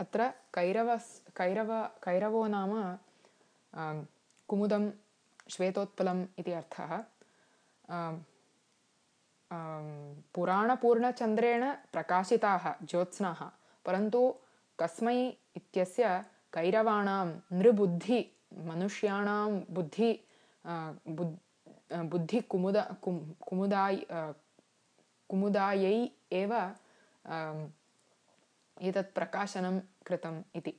अत्र कैरवस् कैरव कैरवो नाम कुमुदं श्वेतोत्पलम् इति अर्थः। पुराणपूर्णचन्द्रेण प्रकाशिताः ज्योत्स्नाः। परन्तु कस्मै इत्यस्य कैरवाणां नृबुद्धि मनुष्याणां बुद्धि बुद् बुद्धिकुमुद कुम् कुमुदाय कुमुदायै एव एतत् प्रकाशनं कृतम् इति